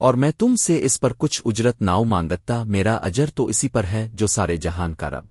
اور میں تم سے اس پر کچھ اجرت ناؤ مانگتا، میرا اجر تو اسی پر ہے جو سارے جہان کا رب۔